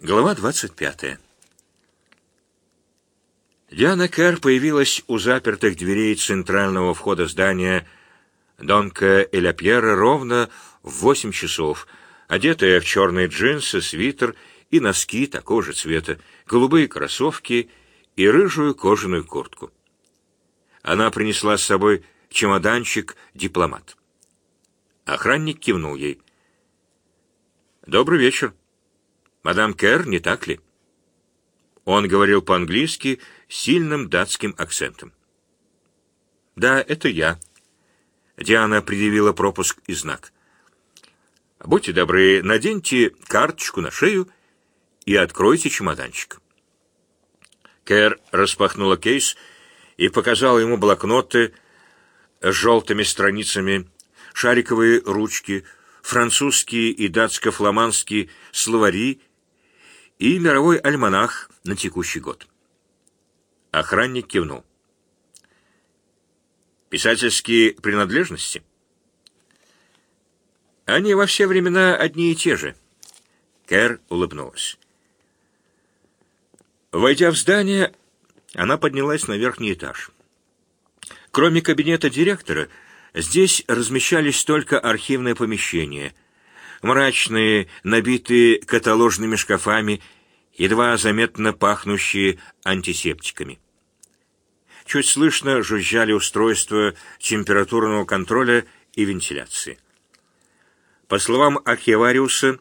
Глава 25. Диана Кэр появилась у запертых дверей центрального входа здания Донка Эля Пьера ровно в восемь часов, одетая в черные джинсы, свитер и носки такого же цвета, голубые кроссовки и рыжую кожаную куртку. Она принесла с собой чемоданчик-дипломат. Охранник кивнул ей. «Добрый вечер», Мадам Кэр, не так ли? Он говорил по-английски сильным датским акцентом. Да, это я. Диана предъявила пропуск и знак. Будьте добры, наденьте карточку на шею и откройте чемоданчик. Кэр распахнула кейс и показала ему блокноты с желтыми страницами, шариковые ручки, французские и датско-фламандские словари и мировой альманах на текущий год. Охранник кивнул. Писательские принадлежности? Они во все времена одни и те же. Кэр улыбнулась. Войдя в здание, она поднялась на верхний этаж. Кроме кабинета директора, здесь размещались только архивные помещения — мрачные, набитые каталожными шкафами, едва заметно пахнущие антисептиками. Чуть слышно жужжали устройства температурного контроля и вентиляции. По словам архивариуса,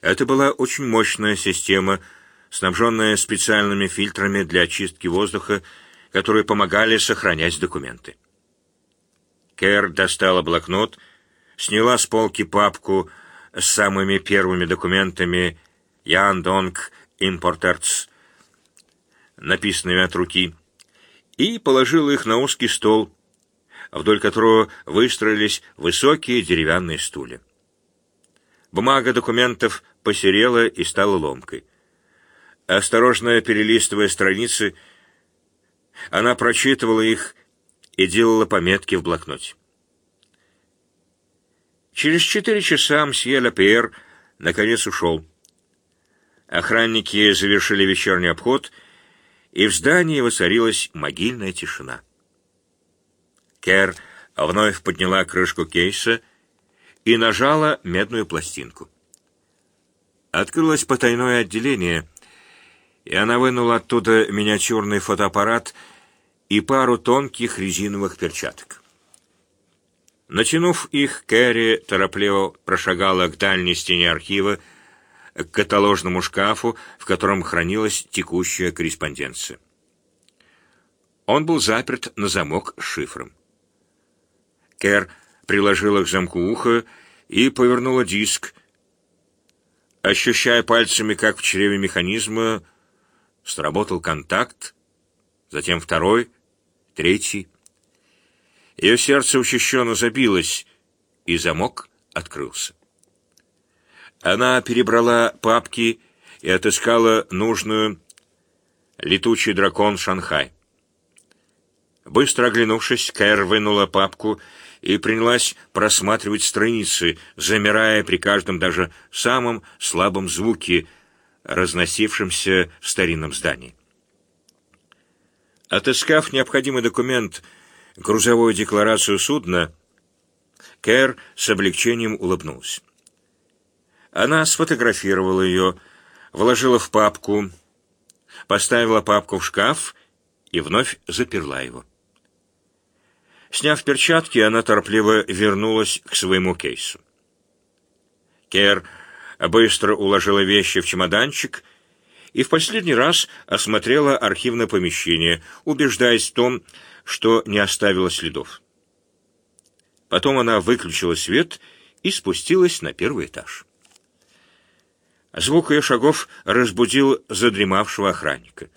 это была очень мощная система, снабженная специальными фильтрами для очистки воздуха, которые помогали сохранять документы. Кэр достала блокнот, сняла с полки папку с самыми первыми документами Ян Донг Импортерц, написанными от руки, и положил их на узкий стол, вдоль которого выстроились высокие деревянные стулья. Бумага документов посерела и стала ломкой. Осторожно перелистывая страницы, она прочитывала их и делала пометки в блокноте. Через четыре часа мсье Лапьер наконец ушел. Охранники завершили вечерний обход, и в здании воцарилась могильная тишина. Кэр вновь подняла крышку кейса и нажала медную пластинку. Открылось потайное отделение, и она вынула оттуда миниатюрный фотоаппарат и пару тонких резиновых перчаток. Натянув их, Кэрри торопливо прошагала к дальней стене архива, к каталожному шкафу, в котором хранилась текущая корреспонденция. Он был заперт на замок с шифром. Кэр приложила к замку ухо и повернула диск. Ощущая пальцами, как в чреве механизма, сработал контакт, затем второй, третий. Ее сердце учащенно забилось, и замок открылся. Она перебрала папки и отыскала нужную «Летучий дракон Шанхай». Быстро оглянувшись, Кэр вынула папку и принялась просматривать страницы, замирая при каждом даже самом слабом звуке, разносившемся в старинном здании. Отыскав необходимый документ, грузовую декларацию судна, Кэр с облегчением улыбнулась. Она сфотографировала ее, вложила в папку, поставила папку в шкаф и вновь заперла его. Сняв перчатки, она торопливо вернулась к своему кейсу. Кэр быстро уложила вещи в чемоданчик и в последний раз осмотрела архивное помещение, убеждаясь в том, что не оставила следов. Потом она выключила свет и спустилась на первый этаж. Звук ее шагов разбудил задремавшего охранника.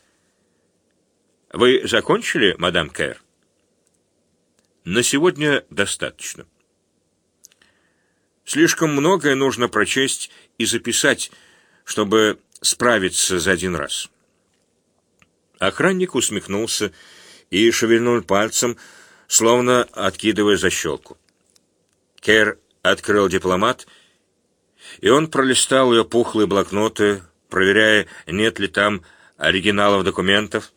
«Вы закончили, мадам Кэр?» «На сегодня достаточно. Слишком многое нужно прочесть и записать, чтобы справиться за один раз». Охранник усмехнулся и шевельнул пальцем, словно откидывая защелку. Кэр открыл дипломат, и он пролистал ее пухлые блокноты, проверяя, нет ли там оригиналов документов,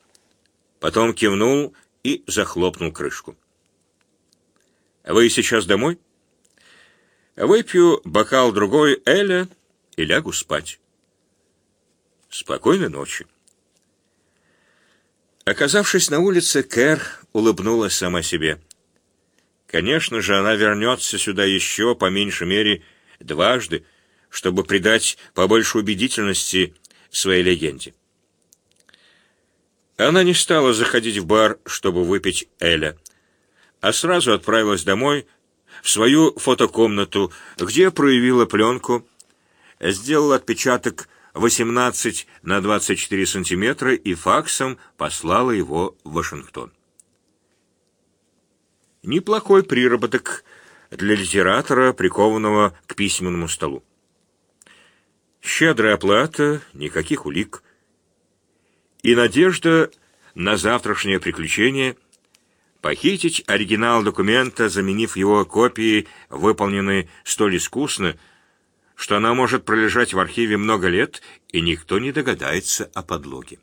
потом кивнул и захлопнул крышку. «Вы сейчас домой?» «Выпью бокал другой Эля и лягу спать». «Спокойной ночи». Оказавшись на улице, Кэр улыбнулась сама себе. Конечно же, она вернется сюда еще, по меньшей мере, дважды, чтобы придать побольше убедительности своей легенде. Она не стала заходить в бар, чтобы выпить Эля, а сразу отправилась домой, в свою фотокомнату, где проявила пленку, сделала отпечаток 18 на 24 сантиметра и факсом послала его в Вашингтон. Неплохой приработок для литератора, прикованного к письменному столу. Щедрая оплата, никаких улик. И надежда на завтрашнее приключение похитить оригинал документа, заменив его копией, выполненной столь искусно, что она может пролежать в архиве много лет, и никто не догадается о подлоге.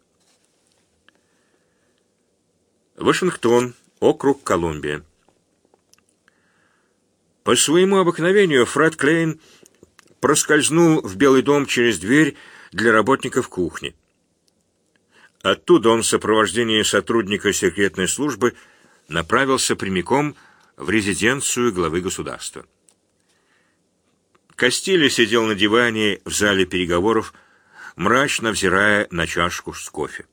Вашингтон, округ Колумбия. По своему обыкновению Фред Клейн проскользнул в Белый дом через дверь для работников кухни. Оттуда он в сопровождении сотрудника секретной службы направился прямиком в резиденцию главы государства. Костиля сидел на диване в зале переговоров, мрачно взирая на чашку с кофе.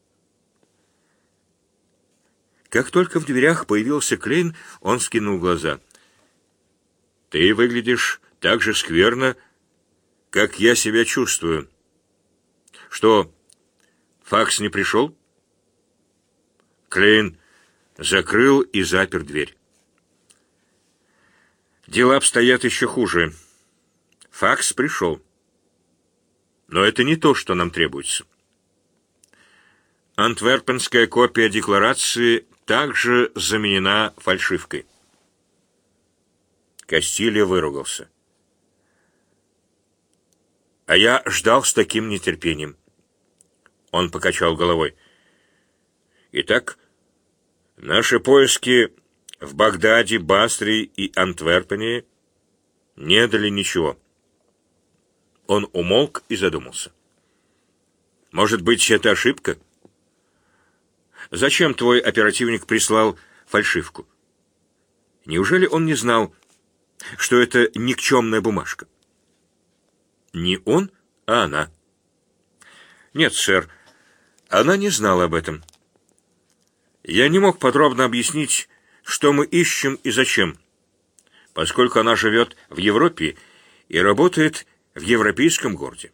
Как только в дверях появился Клейн, он скинул глаза. «Ты выглядишь так же скверно, как я себя чувствую. Что, факс не пришел? Клейн закрыл и запер дверь. Дела обстоят еще хуже. Факс пришел. Но это не то, что нам требуется. Антверпенская копия декларации также заменена фальшивкой. Кастилья выругался. А я ждал с таким нетерпением. Он покачал головой. Итак, наши поиски в Багдаде, Басре и Антверпене не дали ничего. Он умолк и задумался. Может быть, это ошибка? Зачем твой оперативник прислал фальшивку? Неужели он не знал, что это никчемная бумажка? Не он, а она. Нет, сэр, она не знала об этом. Я не мог подробно объяснить, что мы ищем и зачем, поскольку она живет в Европе и работает в европейском городе.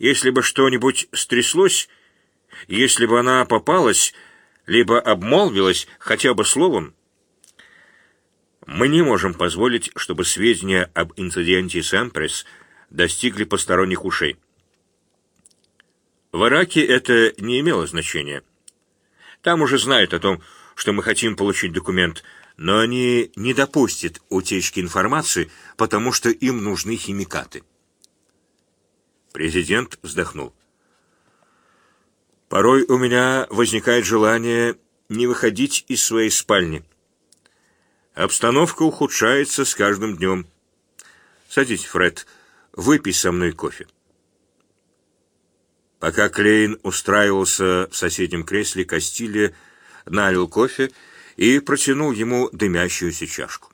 Если бы что-нибудь стряслось, если бы она попалась, либо обмолвилась хотя бы словом, мы не можем позволить, чтобы сведения об инциденте Сэмпресс достигли посторонних ушей. В Ираке это не имело значения. Там уже знают о том, что мы хотим получить документ, но они не допустят утечки информации, потому что им нужны химикаты. Президент вздохнул. Порой у меня возникает желание не выходить из своей спальни. Обстановка ухудшается с каждым днем. Садись, Фред, выпей со мной кофе. Пока Клейн устраивался в соседнем кресле, Кастилья налил кофе и протянул ему дымящуюся чашку.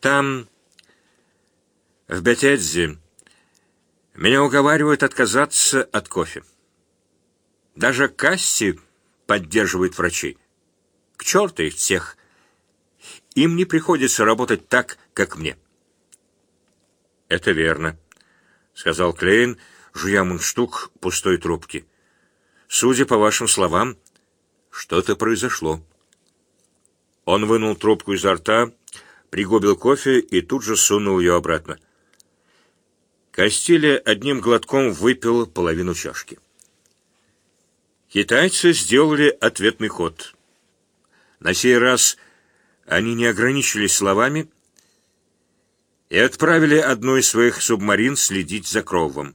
Там, в Бетедзе, меня уговаривают отказаться от кофе. Даже Касси поддерживает врачей. К черту их всех. Им не приходится работать так, как мне. Это верно, сказал Клейн, жуя мундштук пустой трубки. Судя по вашим словам, что-то произошло. Он вынул трубку изо рта, пригубил кофе и тут же сунул ее обратно. Кастилья одним глотком выпил половину чашки. Китайцы сделали ответный ход. На сей раз они не ограничились словами, и отправили одну из своих субмарин следить за Кроувом.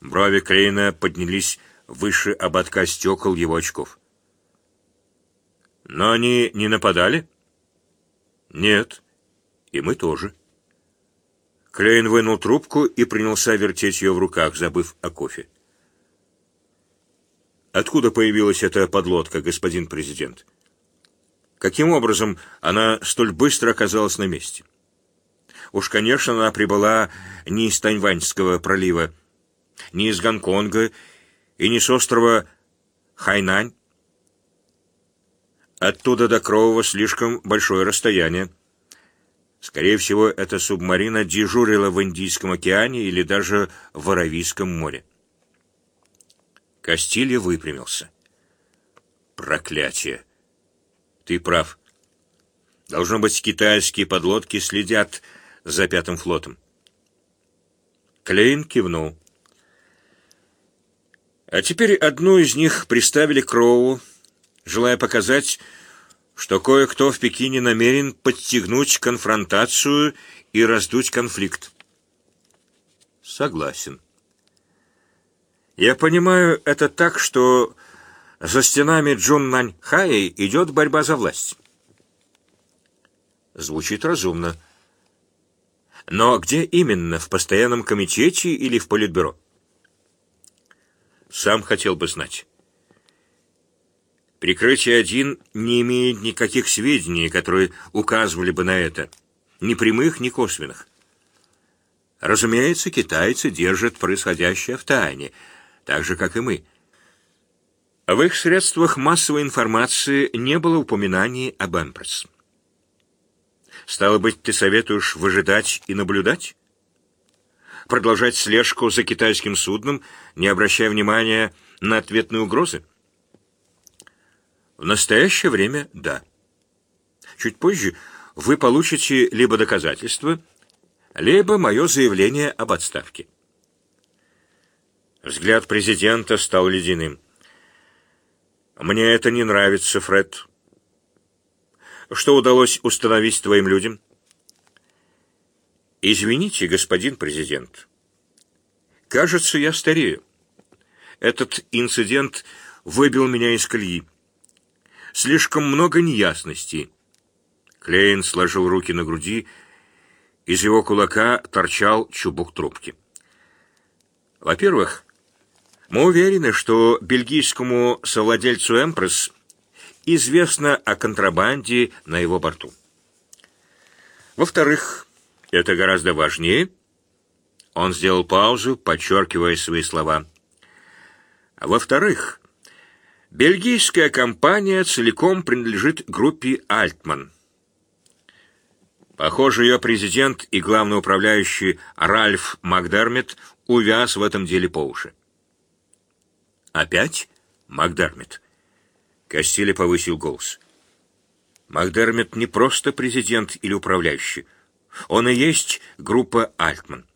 Брови Крейна поднялись выше ободка стекол его очков. Но они не нападали? Нет. И мы тоже. Клейн вынул трубку и принялся вертеть ее в руках, забыв о кофе. Откуда появилась эта подлодка, господин президент? Каким образом она столь быстро оказалась на месте? Уж, конечно, она прибыла не из Таньваньского пролива, не из Гонконга и не с острова Хайнань. Оттуда до Крового слишком большое расстояние. Скорее всего, эта субмарина дежурила в Индийском океане или даже в Аравийском море. Кастилья выпрямился. Проклятие! Ты прав. Должно быть, китайские подлодки следят за пятым флотом. Клейн кивнул. А теперь одну из них приставили к Роу, желая показать, что кое-кто в Пекине намерен подстегнуть конфронтацию и раздуть конфликт. Согласен. Я понимаю это так, что за стенами Джуннаньхая идет борьба за власть. Звучит разумно. Но где именно, в постоянном комитете или в политбюро? Сам хотел бы знать. Прикрытие один не имеет никаких сведений, которые указывали бы на это, ни прямых, ни косвенных. Разумеется, китайцы держат происходящее в тайне, так же, как и мы. В их средствах массовой информации не было упоминаний об Эмпресс. Стало быть, ты советуешь выжидать и наблюдать? Продолжать слежку за китайским судном, не обращая внимания на ответные угрозы? В настоящее время — да. Чуть позже вы получите либо доказательства, либо мое заявление об отставке. Взгляд президента стал ледяным. «Мне это не нравится, Фред. Что удалось установить твоим людям?» «Извините, господин президент. Кажется, я старею. Этот инцидент выбил меня из колеи. Слишком много неясностей. Клейн сложил руки на груди, из его кулака торчал чубук трубки. Во-первых, мы уверены, что бельгийскому совладельцу «Эмпресс» известно о контрабанде на его борту. Во-вторых, это гораздо важнее. Он сделал паузу, подчеркивая свои слова. Во-вторых, Бельгийская компания целиком принадлежит группе «Альтман». Похоже, ее президент и главный управляющий Ральф Макдермит увяз в этом деле по уши. «Опять? Макдермит?» Кастили повысил голос. «Макдермит не просто президент или управляющий. Он и есть группа «Альтман».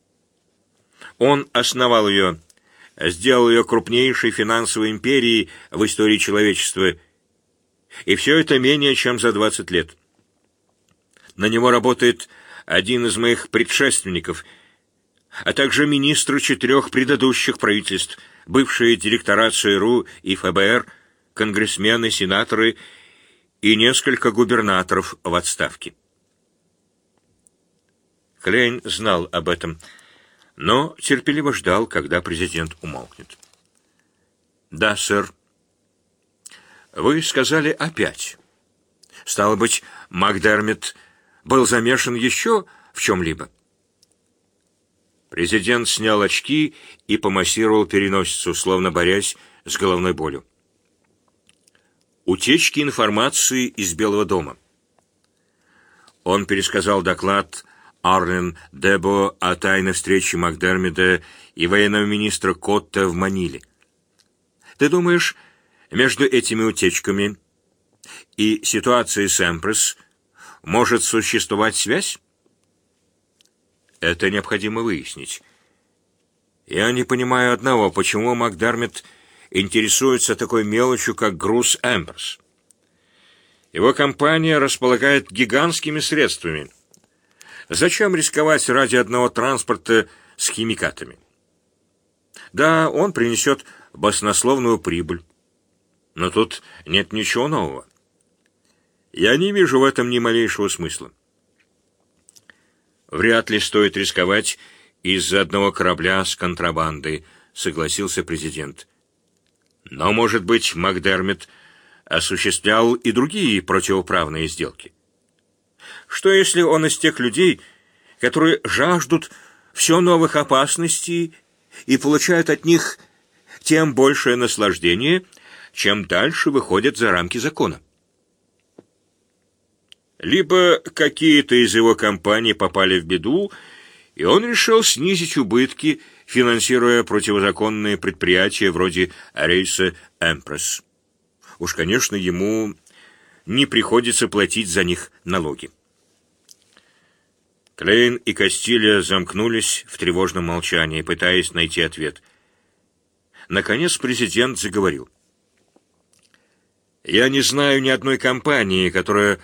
Он основал ее сделал ее крупнейшей финансовой империей в истории человечества, и все это менее чем за 20 лет. На него работает один из моих предшественников, а также министры четырех предыдущих правительств, бывшие директора ЦРУ и ФБР, конгрессмены, сенаторы и несколько губернаторов в отставке. Клейн знал об этом, но терпеливо ждал, когда президент умолкнет. «Да, сэр». «Вы сказали опять. Стало быть, Макдермит был замешан еще в чем-либо?» Президент снял очки и помассировал переносицу, словно борясь с головной болью. Утечки информации из Белого дома. Он пересказал доклад Арлен Дебо о тайной встрече Макдермида и военного министра Котта в Маниле. Ты думаешь, между этими утечками и ситуацией с Эмпресс может существовать связь? Это необходимо выяснить. Я не понимаю одного, почему Макдермит интересуется такой мелочью, как груз Эмпресс. Его компания располагает гигантскими средствами – Зачем рисковать ради одного транспорта с химикатами? Да, он принесет баснословную прибыль. Но тут нет ничего нового. Я не вижу в этом ни малейшего смысла. Вряд ли стоит рисковать из-за одного корабля с контрабандой, согласился президент. Но, может быть, Макдермит осуществлял и другие противоправные сделки. Что если он из тех людей, которые жаждут все новых опасностей и получают от них тем большее наслаждение, чем дальше выходят за рамки закона? Либо какие-то из его компаний попали в беду, и он решил снизить убытки, финансируя противозаконные предприятия вроде рейса «Эмпресс». Уж, конечно, ему не приходится платить за них налоги. Клейн и Кастилья замкнулись в тревожном молчании, пытаясь найти ответ. Наконец президент заговорил. «Я не знаю ни одной компании, которая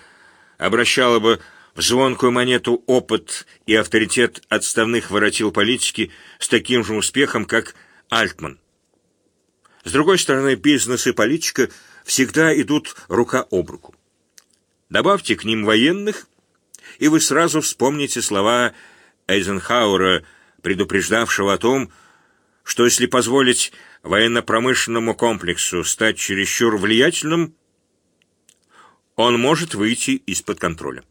обращала бы в звонкую монету опыт и авторитет отставных воротил политики с таким же успехом, как Альтман. С другой стороны, бизнес и политика всегда идут рука об руку. Добавьте к ним военных, и вы сразу вспомните слова Эйзенхауэра, предупреждавшего о том, что если позволить военно-промышленному комплексу стать чересчур влиятельным, он может выйти из-под контроля.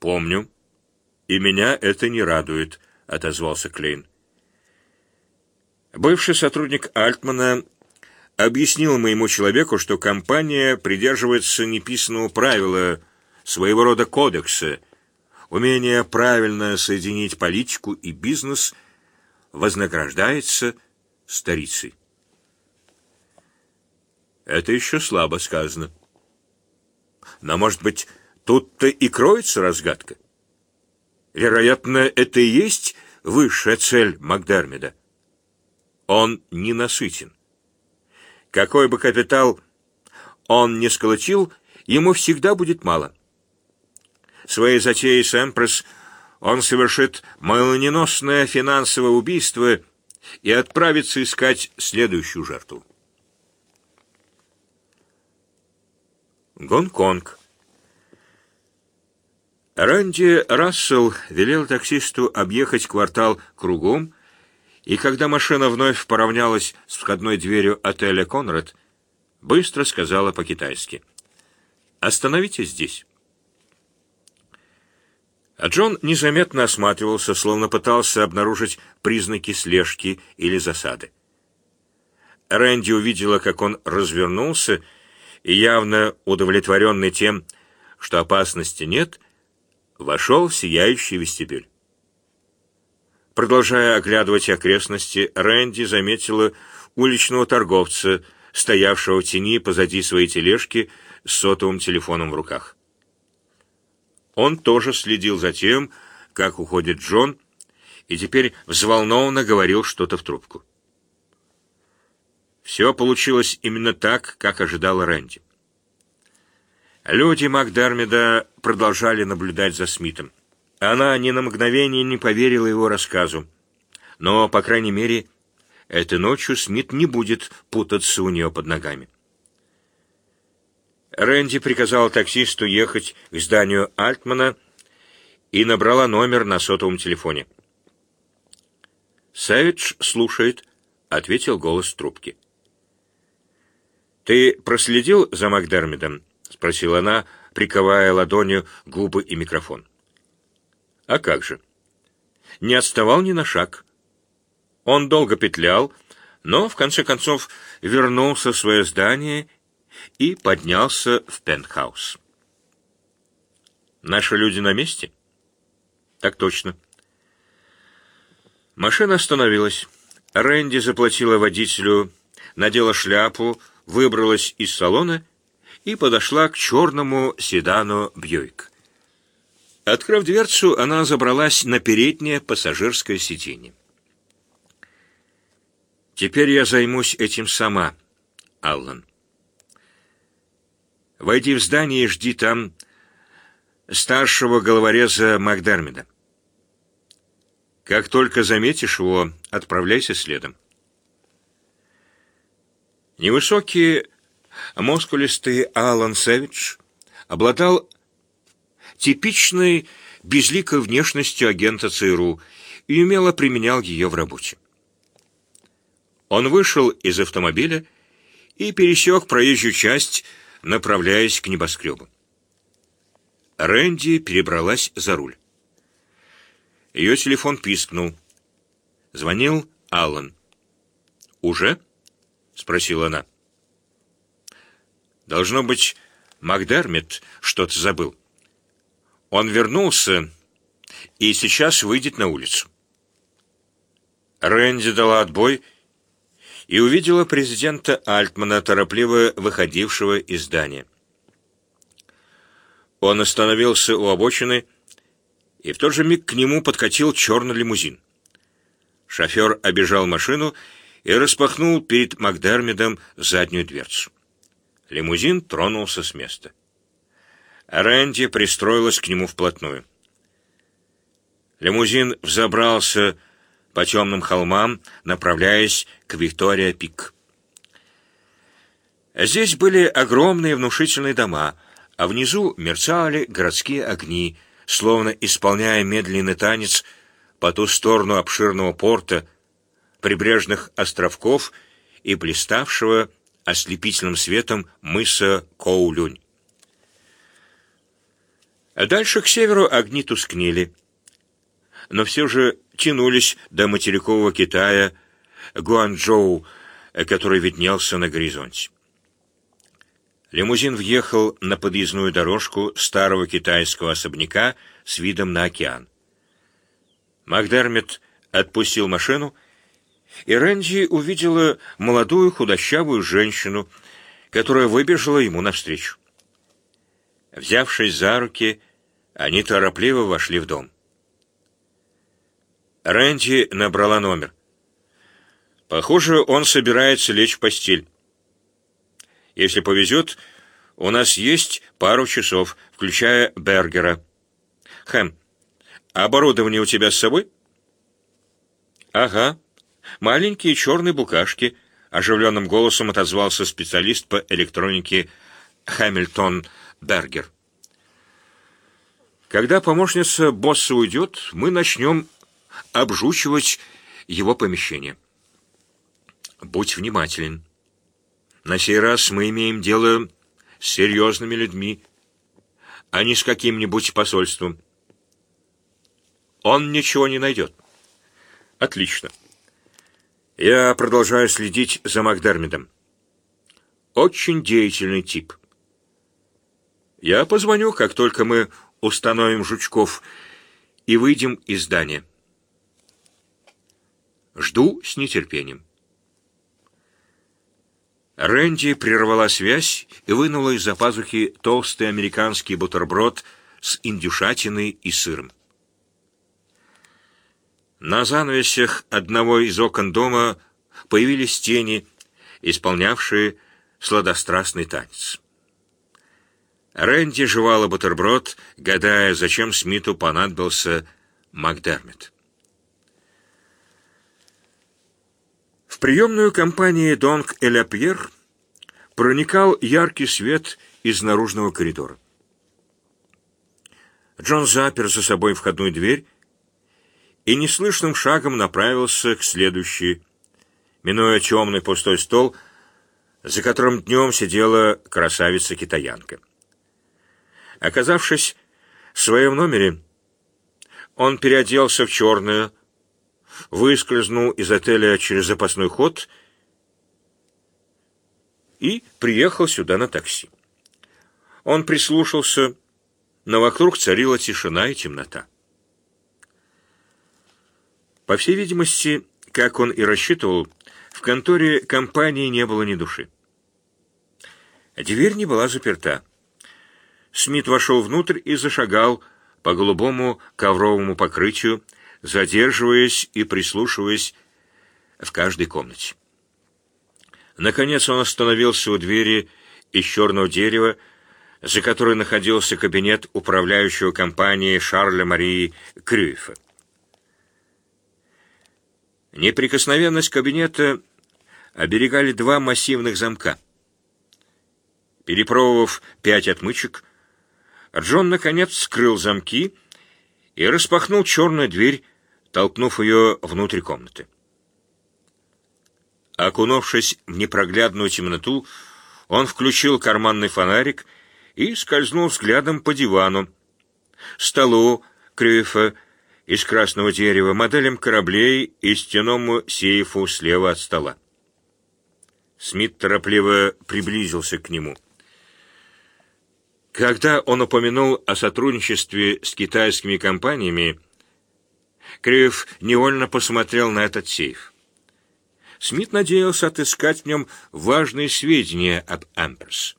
Помню. И меня это не радует, отозвался Клейн. Бывший сотрудник Альтмана объяснил моему человеку, что компания придерживается неписанного правила, своего рода кодекса. Умение правильно соединить политику и бизнес вознаграждается старицей. Это еще слабо сказано. Но, может быть, тут-то и кроется разгадка. Вероятно, это и есть высшая цель Макдермида. Он ненасытен. Какой бы капитал он ни сколотил, ему всегда будет мало. Своей затеей с Эмпресс он совершит молниеносное финансовое убийство и отправится искать следующую жертву. Гонконг. Ранди Рассел велел таксисту объехать квартал кругом, и когда машина вновь поравнялась с входной дверью отеля «Конрад», быстро сказала по-китайски. «Остановитесь здесь». А Джон незаметно осматривался, словно пытался обнаружить признаки слежки или засады. Рэнди увидела, как он развернулся и, явно удовлетворенный тем, что опасности нет, вошел в сияющий вестибюль. Продолжая оглядывать окрестности, Рэнди заметила уличного торговца, стоявшего в тени позади своей тележки с сотовым телефоном в руках. Он тоже следил за тем, как уходит Джон, и теперь взволнованно говорил что-то в трубку. Все получилось именно так, как ожидала Рэнди. Люди Макдермида продолжали наблюдать за Смитом. Она ни на мгновение не поверила его рассказу. Но, по крайней мере, этой ночью Смит не будет путаться у нее под ногами. Рэнди приказала таксисту ехать к зданию Альтмана и набрала номер на сотовом телефоне. «Сэвидж слушает», — ответил голос трубки. «Ты проследил за Макдермидом?» — спросила она, приковая ладонью губы и микрофон. «А как же?» Не отставал ни на шаг. Он долго петлял, но, в конце концов, вернулся в свое здание и поднялся в пентхаус. «Наши люди на месте?» «Так точно». Машина остановилась. Рэнди заплатила водителю, надела шляпу, выбралась из салона и подошла к черному седану Бьюик. Открыв дверцу, она забралась на переднее пассажирское сиденье. «Теперь я займусь этим сама, Аллан. Войди в здание и жди там старшего головореза Макдермида. Как только заметишь его, отправляйся следом. Невысокий, мускулистый Алан Сэвидж обладал типичной безликой внешностью агента ЦРУ и умело применял ее в работе. Он вышел из автомобиля и пересек проезжую часть, направляясь к небоскребу. Рэнди перебралась за руль. Ее телефон пискнул. Звонил Аллан. «Уже?» — спросила она. «Должно быть, Макдермит что-то забыл. Он вернулся и сейчас выйдет на улицу». Рэнди дала отбой и увидела президента Альтмана, торопливо выходившего из здания. Он остановился у обочины, и в тот же миг к нему подкатил черный лимузин. Шофер обежал машину и распахнул перед Макдермидом заднюю дверцу. Лимузин тронулся с места. Рэнди пристроилась к нему вплотную. Лимузин взобрался по темным холмам, направляясь к Виктория-Пик. Здесь были огромные внушительные дома, а внизу мерцали городские огни, словно исполняя медленный танец по ту сторону обширного порта, прибрежных островков и блиставшего ослепительным светом мыса Коулюнь. Дальше к северу огни тускнели, но все же тянулись до материкового Китая, Гуанчжоу, который виднелся на горизонте. Лимузин въехал на подъездную дорожку старого китайского особняка с видом на океан. Макдермит отпустил машину, и Рэнди увидела молодую худощавую женщину, которая выбежала ему навстречу. Взявшись за руки, они торопливо вошли в дом. Рэнди набрала номер. Похоже, он собирается лечь в постель. Если повезет, у нас есть пару часов, включая Бергера. Хэм, оборудование у тебя с собой? Ага. Маленькие черные букашки, оживленным голосом отозвался специалист по электронике Хэмилтон Бергер. Когда помощница босса уйдет, мы начнем обжучивать его помещение. Будь внимателен. На сей раз мы имеем дело с серьезными людьми, а не с каким-нибудь посольством. Он ничего не найдет. Отлично. Я продолжаю следить за Макдермидом. Очень деятельный тип. Я позвоню, как только мы установим жучков и выйдем из здания. Жду с нетерпением. Рэнди прервала связь и вынула из-за пазухи толстый американский бутерброд с индюшатиной и сыром. На занавесях одного из окон дома появились тени, исполнявшие сладострастный танец. Рэнди жевала бутерброд, гадая, зачем Смиту понадобился Макдермит. В приемную компании «Донг Эля Пьер» проникал яркий свет из наружного коридора. Джон запер за собой входную дверь и неслышным шагом направился к следующей, минуя темный пустой стол, за которым днем сидела красавица-китаянка. Оказавшись в своем номере, он переоделся в черное, выскользнул из отеля через запасной ход и приехал сюда на такси. Он прислушался, но вокруг царила тишина и темнота. По всей видимости, как он и рассчитывал, в конторе компании не было ни души. Дверь не была заперта. Смит вошел внутрь и зашагал по голубому ковровому покрытию, задерживаясь и прислушиваясь в каждой комнате. Наконец он остановился у двери из черного дерева, за которой находился кабинет управляющего компании Шарля Марии Крюйфа. Неприкосновенность кабинета оберегали два массивных замка. Перепробовав пять отмычек, Джон, наконец, скрыл замки и распахнул черную дверь, толкнув ее внутрь комнаты. Окунувшись в непроглядную темноту, он включил карманный фонарик и скользнул взглядом по дивану, столу, крюфа из красного дерева, моделям кораблей и стеному сейфу слева от стола. Смит торопливо приблизился к нему. Когда он упомянул о сотрудничестве с китайскими компаниями, Крюев невольно посмотрел на этот сейф. Смит надеялся отыскать в нем важные сведения об Амперс.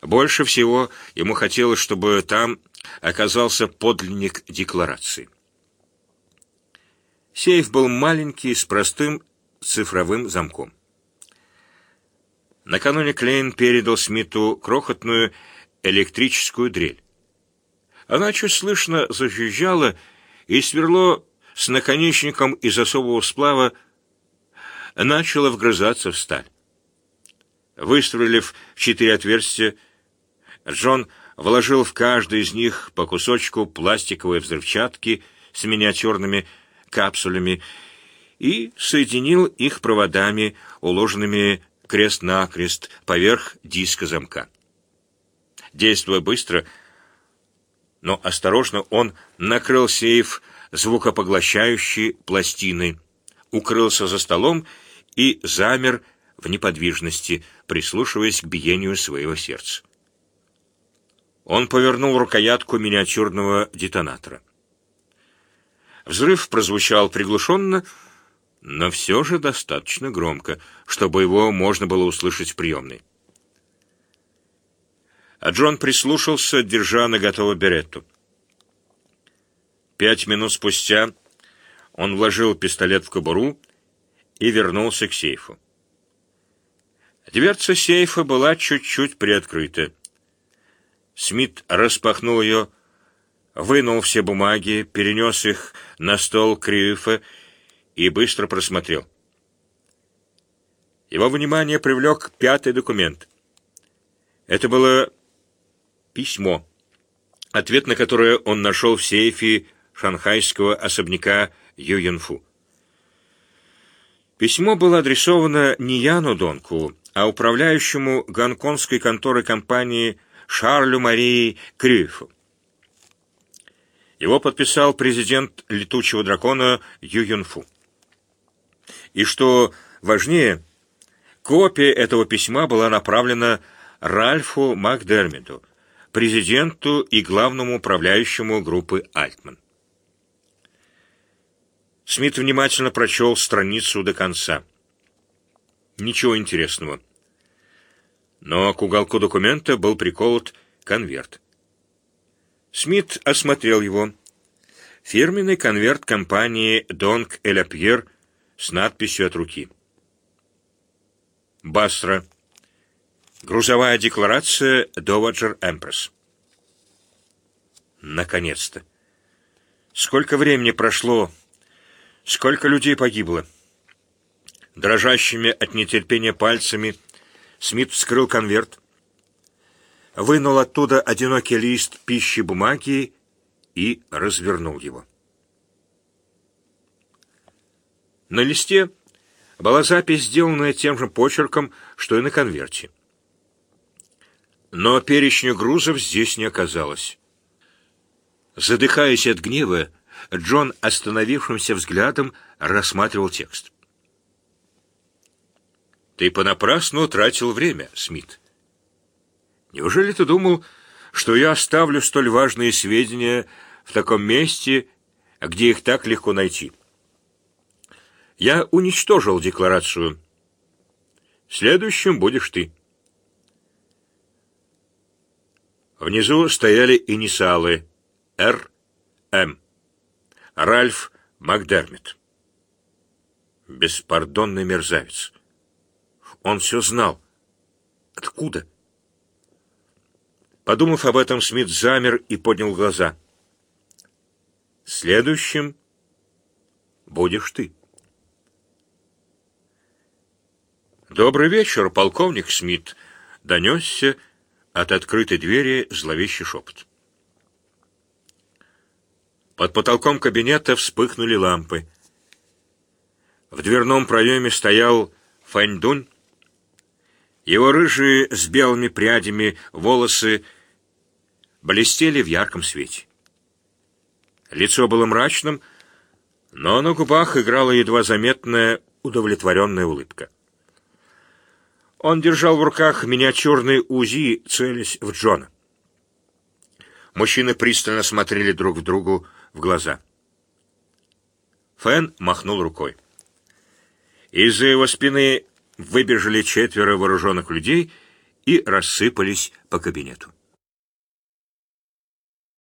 Больше всего ему хотелось, чтобы там оказался подлинник декларации. Сейф был маленький, с простым цифровым замком. Накануне Клейн передал Смиту крохотную электрическую дрель. Она чуть слышно зажужжала, и сверло с наконечником из особого сплава начало вгрызаться в сталь. Выстрелив в четыре отверстия, Джон вложил в каждое из них по кусочку пластиковой взрывчатки с миниатюрными капсулями и соединил их проводами, уложенными крест-накрест поверх диска замка. Действуя быстро, но осторожно, он накрыл сейф звукопоглощающей пластиной, укрылся за столом и замер в неподвижности, прислушиваясь к биению своего сердца. Он повернул рукоятку миниатюрного детонатора. Взрыв прозвучал приглушенно, но все же достаточно громко, чтобы его можно было услышать в приемной. А Джон прислушался, держа на готово беретту. Пять минут спустя он вложил пистолет в кобуру и вернулся к сейфу. Дверца сейфа была чуть-чуть приоткрыта. Смит распахнул ее, вынул все бумаги, перенес их на стол Крюфа и быстро просмотрел. Его внимание привлек пятый документ. Это было письмо, ответ на которое он нашел в сейфе шанхайского особняка Юйенфу. Письмо было адресовано не Яну Донку, а управляющему гонконгской конторы компании Шарлю Марии Крюфу. Его подписал президент летучего дракона Ю. И что важнее, копия этого письма была направлена Ральфу Макдермиду, президенту и главному управляющему группы Альтман. Смит внимательно прочел страницу до конца. Ничего интересного. Но к уголку документа был приколот конверт. Смит осмотрел его. Фирменный конверт компании «Донг Элапьер» с надписью от руки. Басра. Грузовая декларация Доваджер Эмпресс. Наконец-то. Сколько времени прошло, сколько людей погибло. Дрожащими от нетерпения пальцами Смит вскрыл конверт, вынул оттуда одинокий лист пищи бумаги и развернул его. На листе была запись, сделанная тем же почерком, что и на конверте. Но перечня грузов здесь не оказалось. Задыхаясь от гнева, Джон остановившимся взглядом рассматривал текст. «Ты понапрасну тратил время, Смит. Неужели ты думал, что я оставлю столь важные сведения в таком месте, где их так легко найти? Я уничтожил декларацию. Следующим будешь ты». Внизу стояли инициалы Р. М. Ральф Макдермит. Беспардонный мерзавец. Он все знал. Откуда? Подумав об этом, Смит замер и поднял глаза. Следующим будешь ты. Добрый вечер, полковник Смит, донесся от открытой двери зловещий шепот. Под потолком кабинета вспыхнули лампы. В дверном проеме стоял Фаньдунь. Его рыжие с белыми прядями волосы блестели в ярком свете. Лицо было мрачным, но на губах играла едва заметная удовлетворенная улыбка. Он держал в руках миниатюрный УЗИ, целясь в Джона. Мужчины пристально смотрели друг в другу в глаза. Фэн махнул рукой. Из-за его спины выбежали четверо вооруженных людей и рассыпались по кабинету.